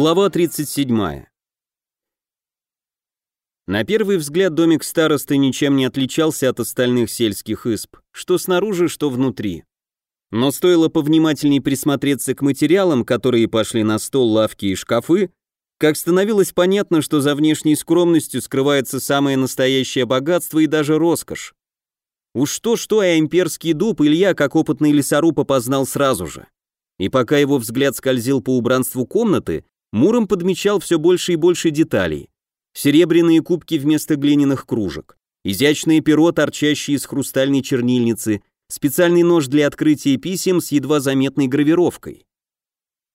Глава 37. На первый взгляд домик старосты ничем не отличался от остальных сельских исп, что снаружи, что внутри. Но стоило повнимательней присмотреться к материалам, которые пошли на стол, лавки и шкафы, как становилось понятно, что за внешней скромностью скрывается самое настоящее богатство и даже роскошь. Уж что-что, а имперский дуб Илья, как опытный лесоруб, опознал сразу же. И пока его взгляд скользил по убранству комнаты, Муром подмечал все больше и больше деталей. Серебряные кубки вместо глиняных кружек, изящное перо, торчащее из хрустальной чернильницы, специальный нож для открытия писем с едва заметной гравировкой.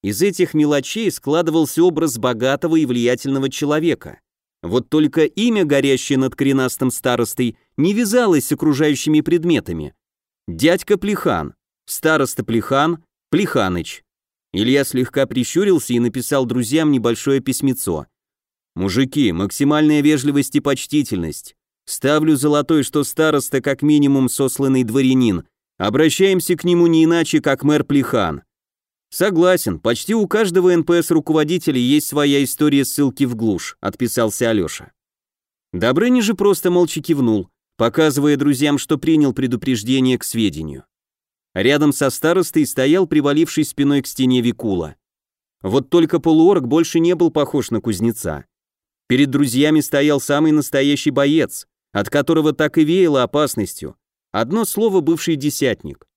Из этих мелочей складывался образ богатого и влиятельного человека. Вот только имя, горящее над коренастым старостой, не вязалось с окружающими предметами. Дядька Плехан, староста Плехан, Плеханыч. Илья слегка прищурился и написал друзьям небольшое письмецо. «Мужики, максимальная вежливость и почтительность. Ставлю золотой, что староста как минимум сосланный дворянин. Обращаемся к нему не иначе, как мэр Плехан. Согласен, почти у каждого НПС-руководителя есть своя история ссылки в глушь, отписался Алеша. Добрыня же просто молча кивнул, показывая друзьям, что принял предупреждение к сведению. Рядом со старостой стоял приваливший спиной к стене Викула. Вот только полуорг больше не был похож на кузнеца. Перед друзьями стоял самый настоящий боец, от которого так и веяло опасностью. Одно слово бывший десятник.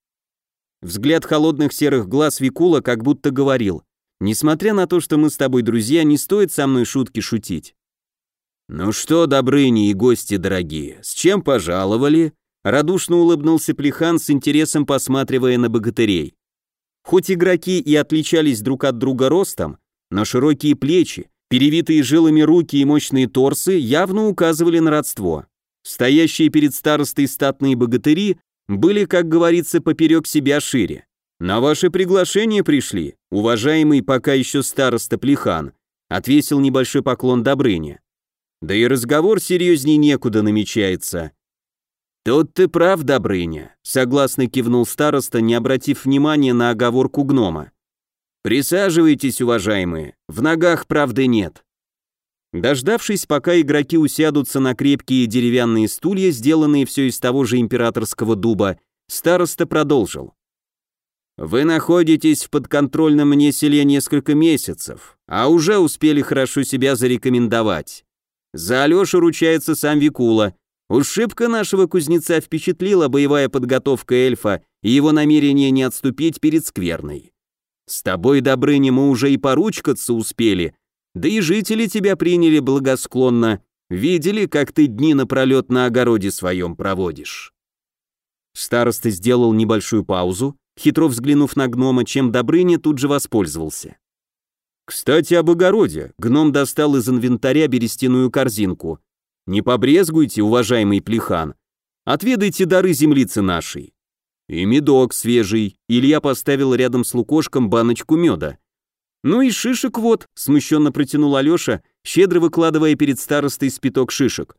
Взгляд холодных серых глаз Викула как будто говорил, несмотря на то, что мы с тобой друзья, не стоит со мной шутки шутить. «Ну что, Добрыни и гости дорогие, с чем пожаловали?» Радушно улыбнулся Плехан с интересом посматривая на богатырей. Хоть игроки и отличались друг от друга ростом, но широкие плечи, перевитые жилами руки и мощные торсы явно указывали на родство. Стоящие перед старостой статные богатыри были, как говорится, поперек себя шире. «На ваше приглашение пришли, уважаемый пока еще староста Плехан», отвесил небольшой поклон Добрыне. «Да и разговор серьезней некуда намечается. «Тут ты прав, Добрыня», — согласно кивнул староста, не обратив внимания на оговорку гнома. «Присаживайтесь, уважаемые, в ногах правды нет». Дождавшись, пока игроки усядутся на крепкие деревянные стулья, сделанные все из того же императорского дуба, староста продолжил. «Вы находитесь в подконтрольном мне селе несколько месяцев, а уже успели хорошо себя зарекомендовать. За Алешу ручается сам Викула, Уж шибко нашего кузнеца впечатлила боевая подготовка эльфа и его намерение не отступить перед скверной. С тобой, Добрыня, мы уже и поручкаться успели, да и жители тебя приняли благосклонно, видели, как ты дни напролет на огороде своем проводишь». Староста сделал небольшую паузу, хитро взглянув на гнома, чем Добрыня тут же воспользовался. «Кстати, об огороде. Гном достал из инвентаря берестяную корзинку. Не побрезгуйте, уважаемый Плехан. Отведайте дары землицы нашей. И медок свежий. Илья поставил рядом с лукошком баночку меда. Ну и шишек вот, смущенно протянул Алеша, щедро выкладывая перед старостой спиток шишек.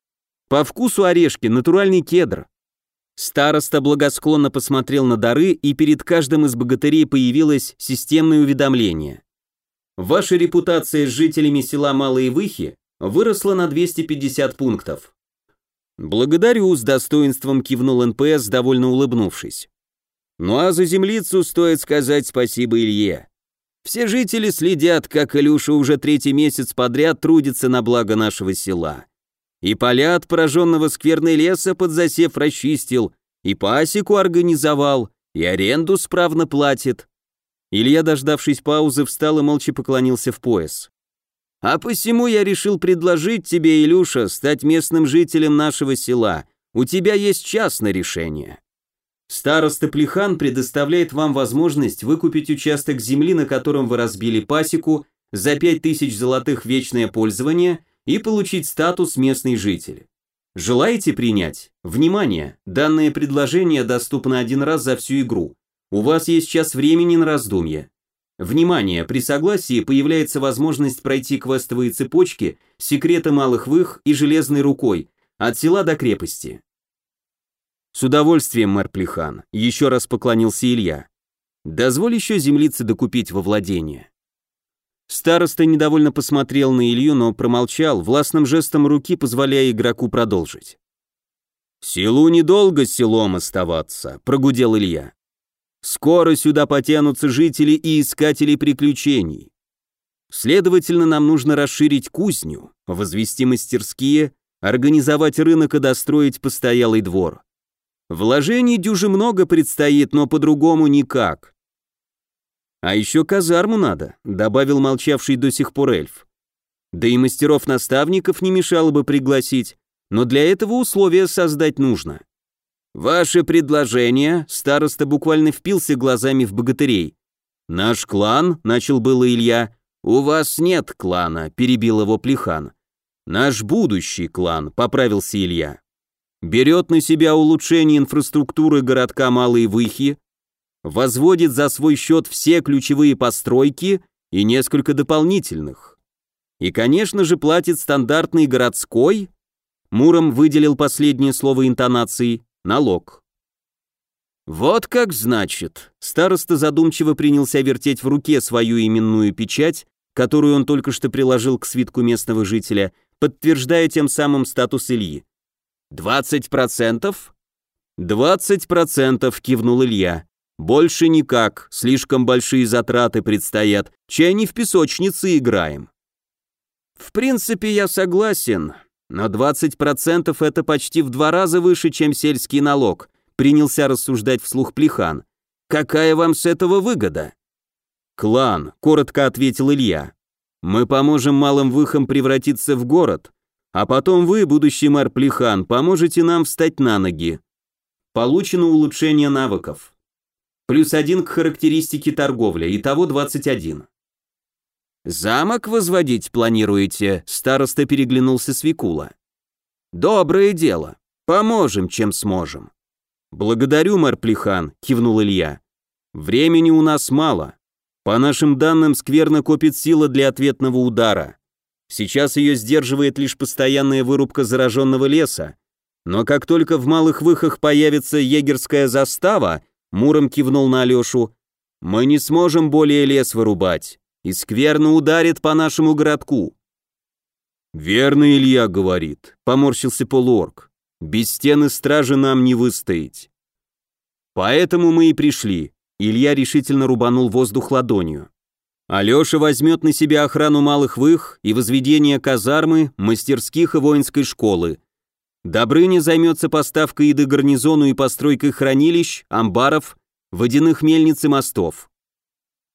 По вкусу орешки, натуральный кедр. Староста благосклонно посмотрел на дары, и перед каждым из богатырей появилось системное уведомление. Ваша репутация с жителями села Малые Выхи выросла на 250 пунктов. «Благодарю», — с достоинством кивнул НПС, довольно улыбнувшись. «Ну а за землицу стоит сказать спасибо Илье. Все жители следят, как Илюша уже третий месяц подряд трудится на благо нашего села. И поля от пораженного скверной леса под засев расчистил, и пасеку организовал, и аренду справно платит». Илья, дождавшись паузы, встал и молча поклонился в пояс. А посему я решил предложить тебе, Илюша, стать местным жителем нашего села. У тебя есть час на решение. Староста Плехан предоставляет вам возможность выкупить участок земли, на котором вы разбили пасеку, за 5000 золотых вечное пользование и получить статус местный житель. Желаете принять? Внимание! Данное предложение доступно один раз за всю игру. У вас есть час времени на раздумье. Внимание, при согласии появляется возможность пройти квестовые цепочки «Секреты малых вых» и «Железной рукой» от села до крепости. С удовольствием, мэр Плехан, еще раз поклонился Илья. Дозволь еще землицы докупить во владение. Староста недовольно посмотрел на Илью, но промолчал, властным жестом руки позволяя игроку продолжить. «Селу недолго селом оставаться», — прогудел Илья. «Скоро сюда потянутся жители и искатели приключений. Следовательно, нам нужно расширить кузню, возвести мастерские, организовать рынок и достроить постоялый двор. Вложений дюже много предстоит, но по-другому никак. А еще казарму надо, добавил молчавший до сих пор эльф. Да и мастеров-наставников не мешало бы пригласить, но для этого условия создать нужно. Ваше предложение, староста буквально впился глазами в богатырей. Наш клан, начал было Илья, у вас нет клана, перебил его Плехан. Наш будущий клан, поправился Илья. Берет на себя улучшение инфраструктуры городка Малые Выхи, возводит за свой счет все ключевые постройки и несколько дополнительных. И, конечно же, платит стандартный городской, Муром выделил последнее слово интонации, налог. Вот как значит. Староста задумчиво принялся вертеть в руке свою именную печать, которую он только что приложил к свитку местного жителя, подтверждая тем самым статус Ильи. «Двадцать процентов?» «Двадцать процентов», — кивнул Илья. «Больше никак, слишком большие затраты предстоят, чай не в песочнице играем». «В принципе, я согласен, но 20% это почти в два раза выше, чем сельский налог, принялся рассуждать вслух Плехан. Какая вам с этого выгода? Клан, коротко ответил Илья. Мы поможем малым выхам превратиться в город, а потом вы, будущий мэр Плехан, поможете нам встать на ноги. Получено улучшение навыков. Плюс один к характеристике торговля, итого 21. «Замок возводить планируете?» Староста переглянулся с Викула. «Доброе дело. Поможем, чем сможем». «Благодарю, мэр Плехан», — кивнул Илья. «Времени у нас мало. По нашим данным, скверно копит сила для ответного удара. Сейчас ее сдерживает лишь постоянная вырубка зараженного леса. Но как только в малых выхах появится егерская застава, Муром кивнул на Алешу, мы не сможем более лес вырубать и скверно ударит по нашему городку». «Верно Илья говорит», — поморщился полуорг. «Без стены стражи нам не выстоять». «Поэтому мы и пришли», — Илья решительно рубанул воздух ладонью. Алеша возьмет на себя охрану малых вых и возведение казармы, мастерских и воинской школы. Добрыня займется поставкой еды гарнизону и постройкой хранилищ, амбаров, водяных мельниц и мостов.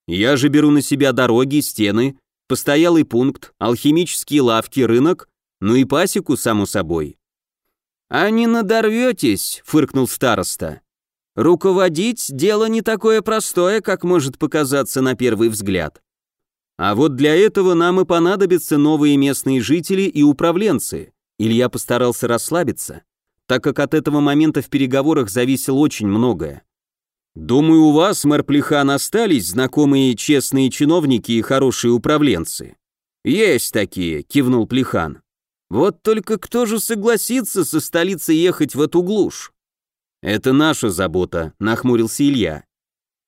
Я же беру на себя дороги, стены, постоялый пункт, алхимические лавки, рынок, ну и пасеку, само собой. «А не надорветесь», — фыркнул староста. «Руководить — дело не такое простое, как может показаться на первый взгляд. А вот для этого нам и понадобятся новые местные жители и управленцы». Илья постарался расслабиться, так как от этого момента в переговорах зависело очень многое. Думаю, у вас, мэр Плехан, остались знакомые честные чиновники и хорошие управленцы. Есть такие, кивнул Плехан. Вот только кто же согласится со столицы ехать в эту глушь? Это наша забота, нахмурился Илья.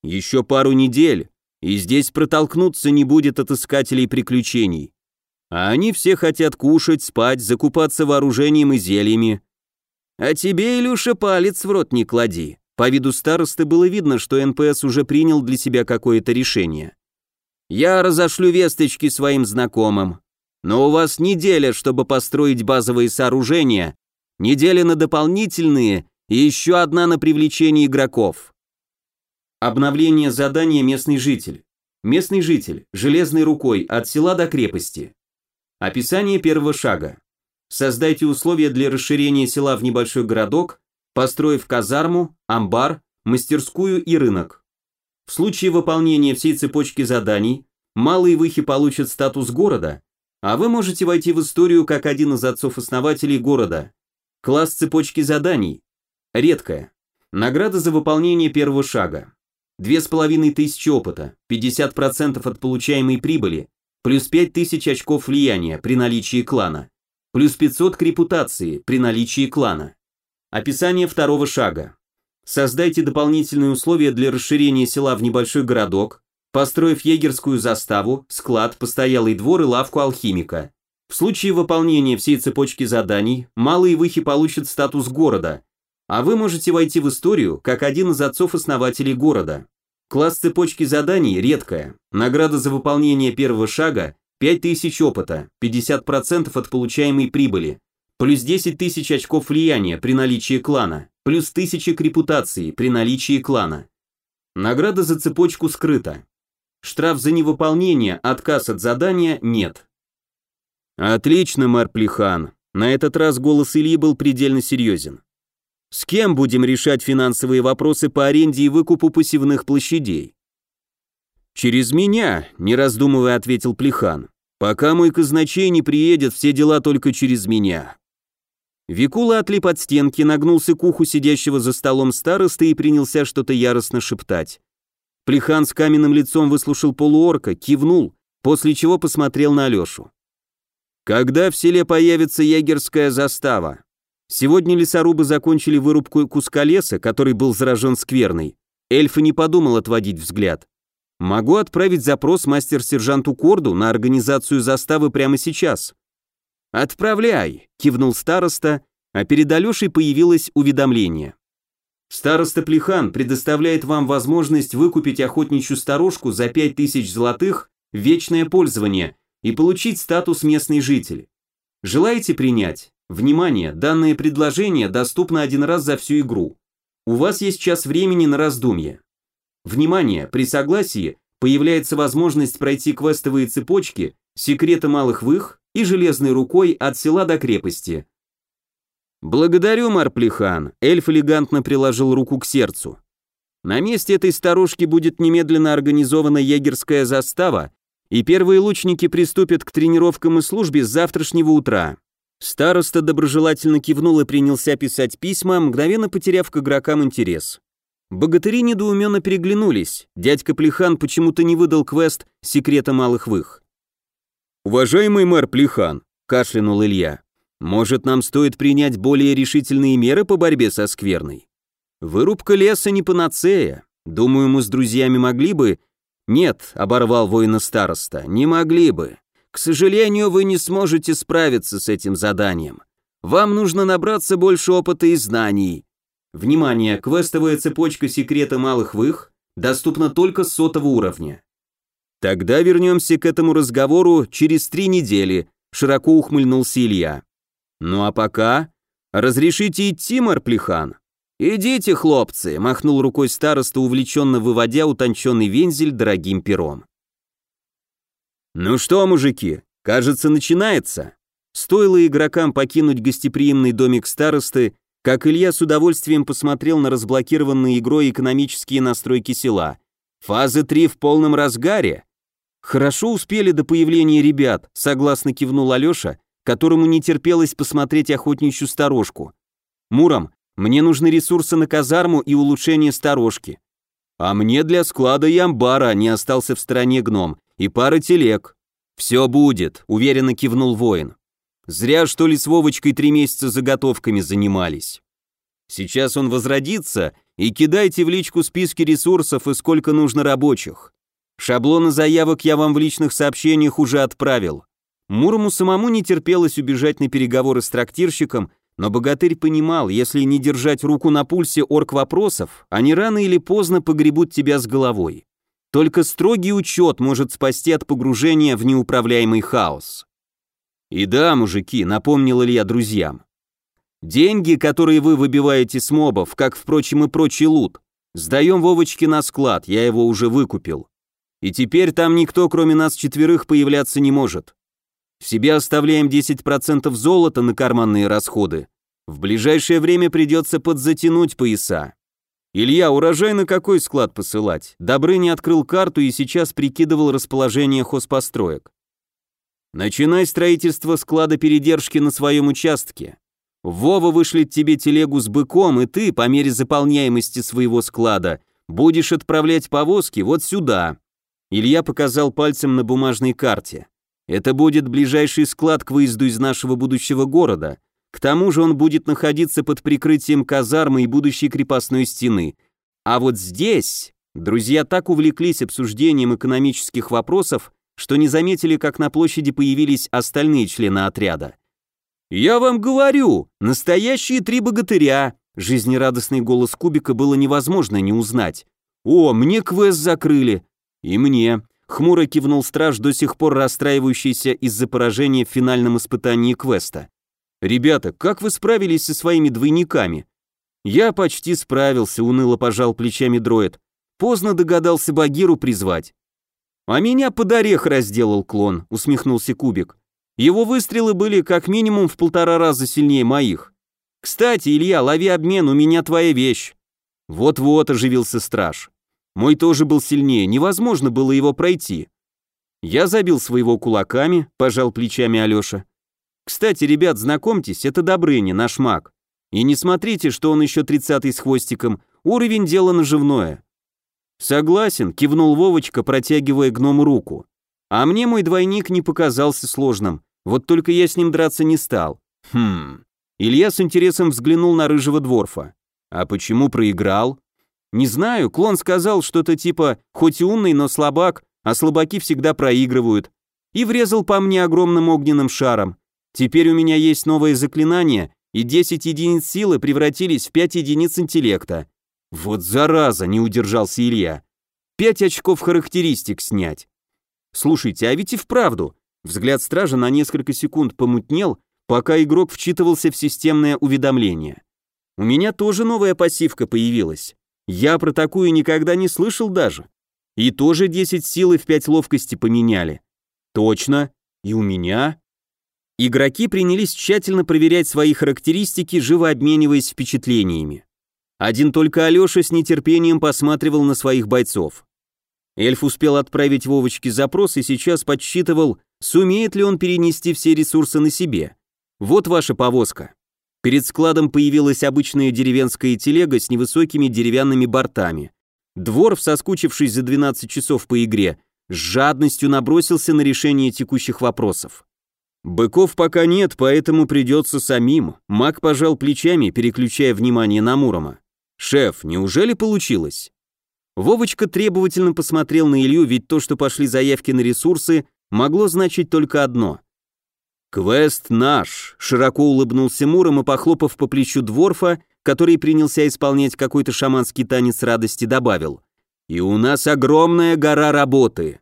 Еще пару недель, и здесь протолкнуться не будет от искателей приключений. А они все хотят кушать, спать, закупаться вооружением и зельями. А тебе, Илюша, палец в рот не клади. По виду старосты было видно, что НПС уже принял для себя какое-то решение. «Я разошлю весточки своим знакомым, но у вас неделя, чтобы построить базовые сооружения, неделя на дополнительные и еще одна на привлечение игроков». Обновление задания «Местный житель». Местный житель, железной рукой, от села до крепости. Описание первого шага. Создайте условия для расширения села в небольшой городок построив казарму, амбар, мастерскую и рынок. В случае выполнения всей цепочки заданий, малые выхи получат статус города, а вы можете войти в историю как один из отцов-основателей города. Класс цепочки заданий. Редкая. Награда за выполнение первого шага. 2500 опыта, 50% от получаемой прибыли, плюс 5000 очков влияния при наличии клана, плюс 500 к репутации при наличии клана. Описание второго шага. Создайте дополнительные условия для расширения села в небольшой городок, построив егерскую заставу, склад, постоялый двор и лавку алхимика. В случае выполнения всей цепочки заданий, малые выхи получат статус города, а вы можете войти в историю как один из отцов-основателей города. Класс цепочки заданий редкая. Награда за выполнение первого шага 5000 опыта, 50% от получаемой прибыли, плюс 10 тысяч очков влияния при наличии клана, плюс 1000 к репутации при наличии клана. Награда за цепочку скрыта. Штраф за невыполнение, отказ от задания нет. Отлично, мэр Плехан. На этот раз голос Ильи был предельно серьезен. С кем будем решать финансовые вопросы по аренде и выкупу посевных площадей? Через меня, не раздумывая, ответил Плехан. Пока мой казначей не приедет, все дела только через меня. Викула отлип от стенки, нагнулся к уху сидящего за столом старосты и принялся что-то яростно шептать. Плехан с каменным лицом выслушал полуорка, кивнул, после чего посмотрел на Алешу. «Когда в селе появится егерская застава?» Сегодня лесорубы закончили вырубку куска леса, который был заражен скверной. Эльф и не подумал отводить взгляд. Могу отправить запрос мастер-сержанту Корду на организацию заставы прямо сейчас. Отправляй, кивнул староста, а перед Алешей появилось уведомление. Староста Плехан предоставляет вам возможность выкупить охотничью сторожку за 5000 золотых в вечное пользование и получить статус местный житель. Желаете принять? Внимание, данное предложение доступно один раз за всю игру. У вас есть час времени на раздумье. Внимание, при согласии появляется возможность пройти квестовые цепочки «Секреты малых вых» и «Железной рукой от села до крепости». «Благодарю, Марплихан», эльф элегантно приложил руку к сердцу. «На месте этой старушки будет немедленно организована егерская застава, и первые лучники приступят к тренировкам и службе с завтрашнего утра». Староста доброжелательно кивнул и принялся писать письма, мгновенно потеряв к игрокам интерес. Богатыри недоуменно переглянулись. Дядька Плехан почему-то не выдал квест «Секрета малых вых». «Уважаемый мэр Плехан», — кашлянул Илья, «может, нам стоит принять более решительные меры по борьбе со скверной? Вырубка леса не панацея. Думаю, мы с друзьями могли бы...» «Нет», — оборвал воина староста, — «не могли бы. К сожалению, вы не сможете справиться с этим заданием. Вам нужно набраться больше опыта и знаний. Внимание, квестовая цепочка секрета малых вых доступна только с сотого уровня. Тогда вернемся к этому разговору через три недели, широко ухмыльнулся Илья. Ну а пока... Разрешите идти, Марплехан? Идите, хлопцы, махнул рукой староста, увлеченно выводя утонченный вензель дорогим пером. Ну что, мужики, кажется, начинается. Стоило игрокам покинуть гостеприимный домик старосты, как Илья с удовольствием посмотрел на разблокированные игрой экономические настройки села. Фаза 3 в полном разгаре. Хорошо успели до появления ребят, согласно кивнул Алёша, которому не терпелось посмотреть охотничью сторожку. Муром, мне нужны ресурсы на казарму и улучшение сторожки. А мне для склада и амбара не остался в стороне гном, и пара телег. Все будет, уверенно кивнул воин. Зря, что ли, с Вовочкой три месяца заготовками занимались. Сейчас он возродится, и кидайте в личку списки ресурсов и сколько нужно рабочих. Шаблоны заявок я вам в личных сообщениях уже отправил. Мурому самому не терпелось убежать на переговоры с трактирщиком, но богатырь понимал, если не держать руку на пульсе орк вопросов, они рано или поздно погребут тебя с головой. Только строгий учет может спасти от погружения в неуправляемый хаос. И да, мужики, напомнил Илья друзьям. Деньги, которые вы выбиваете с мобов, как, впрочем, и прочий лут, сдаем Вовочке на склад, я его уже выкупил. И теперь там никто, кроме нас четверых, появляться не может. В себе оставляем 10% золота на карманные расходы. В ближайшее время придется подзатянуть пояса. Илья, урожай на какой склад посылать? Добрыня открыл карту и сейчас прикидывал расположение хозпостроек. Начинай строительство склада передержки на своем участке. Вова вышлет тебе телегу с быком, и ты, по мере заполняемости своего склада, будешь отправлять повозки вот сюда. Илья показал пальцем на бумажной карте. Это будет ближайший склад к выезду из нашего будущего города. К тому же он будет находиться под прикрытием казармы и будущей крепостной стены. А вот здесь Друзья так увлеклись обсуждением экономических вопросов, что не заметили, как на площади появились остальные члены отряда. «Я вам говорю, настоящие три богатыря!» Жизнерадостный голос Кубика было невозможно не узнать. «О, мне квест закрыли!» «И мне!» Хмуро кивнул страж, до сих пор расстраивающийся из-за поражения в финальном испытании квеста. «Ребята, как вы справились со своими двойниками?» «Я почти справился», — уныло пожал плечами дроид. «Поздно догадался Багиру призвать». «А меня под орех разделал клон», — усмехнулся Кубик. «Его выстрелы были как минимум в полтора раза сильнее моих. Кстати, Илья, лови обмен, у меня твоя вещь». «Вот-вот», — оживился страж. Мой тоже был сильнее, невозможно было его пройти. Я забил своего кулаками, пожал плечами Алёша. Кстати, ребят, знакомьтесь, это Добрыня, наш маг. И не смотрите, что он еще тридцатый с хвостиком, уровень дела наживное. Согласен, кивнул Вовочка, протягивая гному руку. А мне мой двойник не показался сложным, вот только я с ним драться не стал. Хм. Илья с интересом взглянул на рыжего дворфа. А почему проиграл? Не знаю, клон сказал что-то типа «хоть и умный, но слабак, а слабаки всегда проигрывают». И врезал по мне огромным огненным шаром. Теперь у меня есть новое заклинание, и 10 единиц силы превратились в 5 единиц интеллекта. Вот зараза, не удержался Илья. 5 очков характеристик снять. Слушайте, а ведь и вправду. Взгляд стража на несколько секунд помутнел, пока игрок вчитывался в системное уведомление. У меня тоже новая пассивка появилась. Я про такую никогда не слышал даже. И тоже 10 сил и в 5 ловкости поменяли. Точно. И у меня. Игроки принялись тщательно проверять свои характеристики, живо обмениваясь впечатлениями. Один только Алёша с нетерпением посматривал на своих бойцов. Эльф успел отправить Вовочке запрос и сейчас подсчитывал, сумеет ли он перенести все ресурсы на себе. Вот ваша повозка. Перед складом появилась обычная деревенская телега с невысокими деревянными бортами. Дворф, соскучившись за 12 часов по игре, с жадностью набросился на решение текущих вопросов. Быков пока нет, поэтому придется самим. Маг пожал плечами, переключая внимание на Мурома. «Шеф, неужели получилось?» Вовочка требовательно посмотрел на Илью, ведь то, что пошли заявки на ресурсы, могло значить только одно. «Квест наш», — широко улыбнулся Муром и, похлопав по плечу Дворфа, который принялся исполнять какой-то шаманский танец радости, добавил. «И у нас огромная гора работы».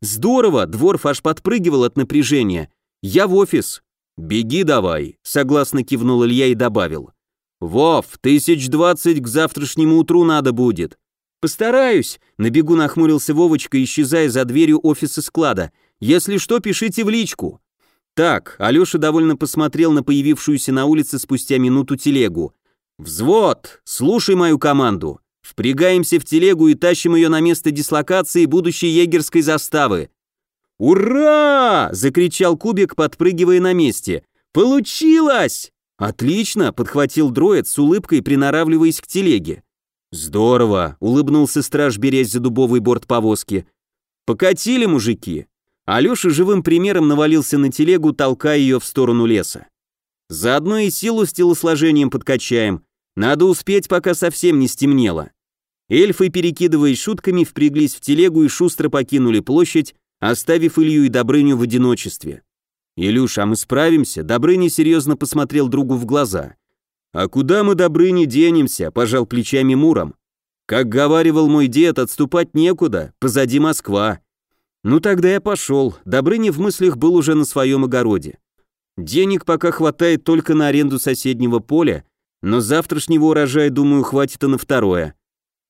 «Здорово!» — Дворф аж подпрыгивал от напряжения. «Я в офис». «Беги давай», — согласно кивнул Илья и добавил. «Вов, тысяч двадцать к завтрашнему утру надо будет». «Постараюсь», — на бегу нахмурился Вовочка, исчезая за дверью офиса склада. «Если что, пишите в личку». Так, Алёша довольно посмотрел на появившуюся на улице спустя минуту телегу. «Взвод! Слушай мою команду! Впрягаемся в телегу и тащим ее на место дислокации будущей егерской заставы!» «Ура!» — закричал Кубик, подпрыгивая на месте. «Получилось!» «Отлично!» — подхватил дроид с улыбкой, приноравливаясь к телеге. «Здорово!» — улыбнулся страж, берясь за дубовый борт повозки. «Покатили, мужики!» Алёша живым примером навалился на телегу, толкая ее в сторону леса. Заодно и силу с телосложением подкачаем. Надо успеть, пока совсем не стемнело. Эльфы, перекидываясь шутками, впряглись в телегу и шустро покинули площадь, оставив Илью и Добрыню в одиночестве. «Илюш, а мы справимся?» Добрыня серьезно посмотрел другу в глаза. «А куда мы, Добрыня, денемся?» – пожал плечами Муром. «Как говаривал мой дед, отступать некуда, позади Москва. Ну тогда я пошел, Добрыня в мыслях был уже на своем огороде. Денег пока хватает только на аренду соседнего поля, но завтрашнего урожая, думаю, хватит и на второе.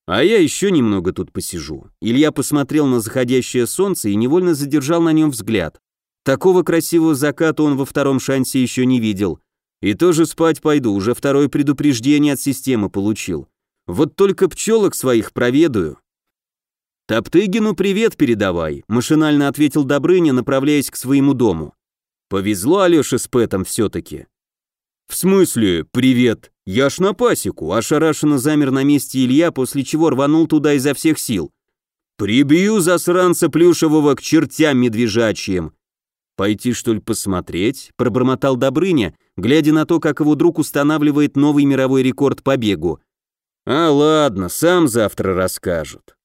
А я еще немного тут посижу. Илья посмотрел на заходящее солнце и невольно задержал на нем взгляд. Такого красивого заката он во втором шансе еще не видел. И тоже спать пойду, уже второе предупреждение от системы получил. Вот только пчелок своих проведаю. «Топтыгину привет передавай», — машинально ответил Добрыня, направляясь к своему дому. «Повезло Алёше с Пэтом все-таки». «В смысле, привет? Я ж на пасеку», — ошарашенно замер на месте Илья, после чего рванул туда изо всех сил. «Прибью засранца плюшевого к чертям медвежачьим». «Пойти, что ли, посмотреть?» — пробормотал Добрыня, глядя на то, как его друг устанавливает новый мировой рекорд по бегу. «А ладно, сам завтра расскажут».